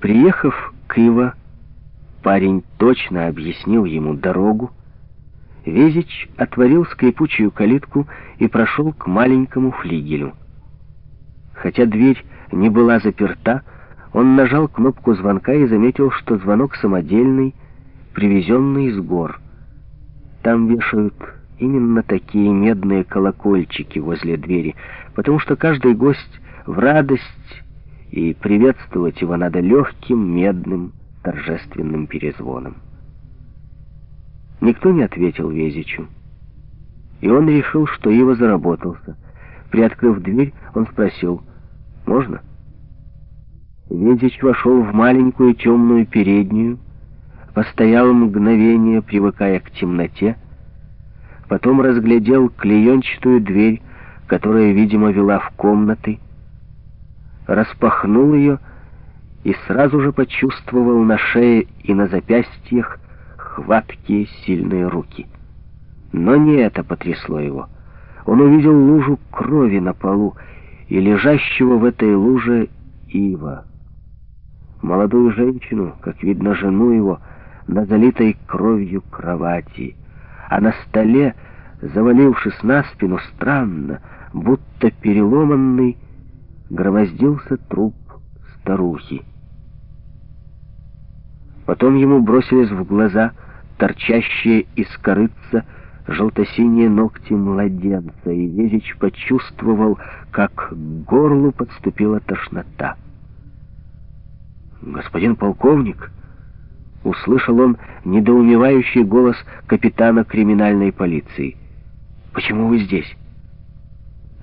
Приехав к Ива, парень точно объяснил ему дорогу. Везич отворил скрипучую калитку и прошел к маленькому флигелю. Хотя дверь не была заперта, он нажал кнопку звонка и заметил, что звонок самодельный, привезенный из гор. Там вешают именно такие медные колокольчики возле двери, потому что каждый гость в радость и приветствовать его надо легким, медным, торжественным перезвоном. Никто не ответил Везичу, и он решил, что его заработался. Приоткрыв дверь, он спросил, «Можно?» Везич вошел в маленькую темную переднюю, постоял мгновение, привыкая к темноте, потом разглядел клеенчатую дверь, которая, видимо, вела в комнаты, распахнул ее и сразу же почувствовал на шее и на запястьях хваткие сильные руки. Но не это потрясло его. Он увидел лужу крови на полу и лежащего в этой луже Ива. Молодую женщину, как видно, жену его, на залитой кровью кровати. А на столе, завалившись на спину, странно, будто переломанный, громоздился труп старухи. Потом ему бросились в глаза торчащие из корыца желто-синие ногти младенца, и Везич почувствовал, как к горлу подступила тошнота. «Господин полковник!» — услышал он недоумевающий голос капитана криминальной полиции. «Почему вы здесь?»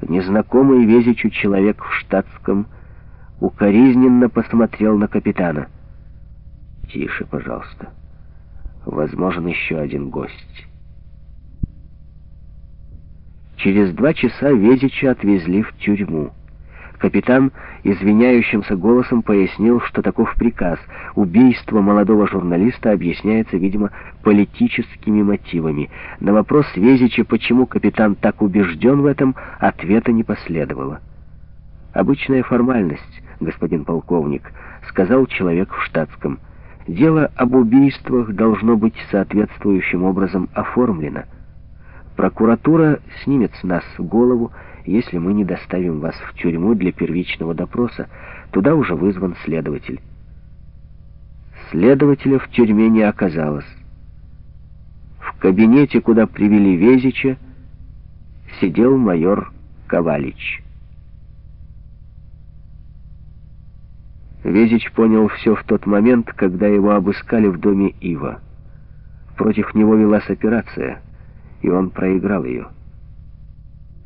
Незнакомый Везичу человек в штатском укоризненно посмотрел на капитана. «Тише, пожалуйста. Возможен еще один гость». Через два часа Везича отвезли в тюрьму. Капитан извиняющимся голосом пояснил, что таков приказ. Убийство молодого журналиста объясняется, видимо, политическими мотивами. На вопрос Везича, почему капитан так убежден в этом, ответа не последовало. «Обычная формальность, господин полковник», — сказал человек в штатском. «Дело об убийствах должно быть соответствующим образом оформлено. Прокуратура снимет с нас голову, если мы не доставим вас в тюрьму для первичного допроса. Туда уже вызван следователь. Следователя в тюрьме не оказалось. В кабинете, куда привели Везича, сидел майор Ковалич. Везич понял все в тот момент, когда его обыскали в доме Ива. Против него велась операция, и он проиграл ее.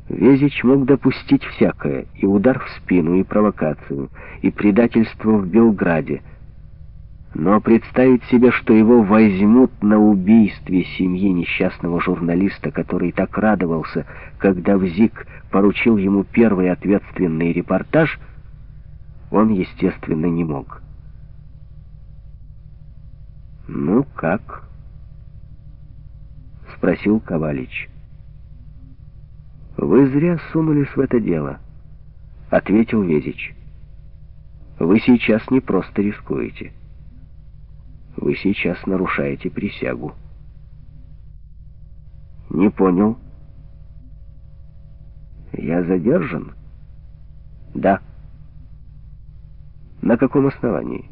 Везич мог допустить всякое, и удар в спину, и провокацию, и предательство в Белграде. Но представить себе, что его возьмут на убийстве семьи несчастного журналиста, который так радовался, когда ВЗИК поручил ему первый ответственный репортаж, он, естественно, не мог. «Ну как?» — спросил Ковалич. «Вы зря сунулись в это дело», — ответил Везич. «Вы сейчас не просто рискуете. Вы сейчас нарушаете присягу». «Не понял». «Я задержан?» «Да». «На каком основании?»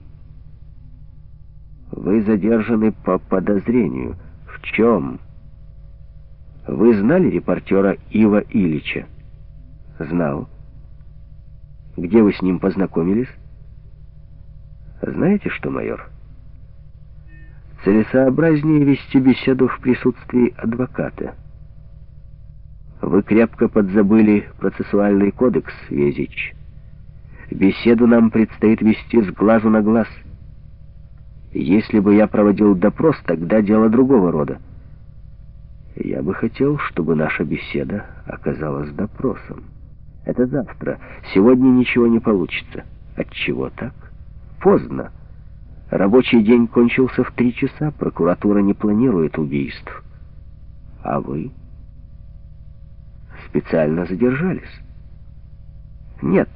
«Вы задержаны по подозрению. В чем?» Вы знали репортера Ива Ильича? Знал. Где вы с ним познакомились? Знаете что, майор? Целесообразнее вести беседу в присутствии адвоката. Вы крепко подзабыли процессуальный кодекс, Везич. Беседу нам предстоит вести с глазу на глаз. Если бы я проводил допрос, тогда дело другого рода. Я бы хотел, чтобы наша беседа оказалась допросом. Это завтра. Сегодня ничего не получится. Отчего так? Поздно. Рабочий день кончился в три часа. Прокуратура не планирует убийств. А вы? Специально задержались? Нет.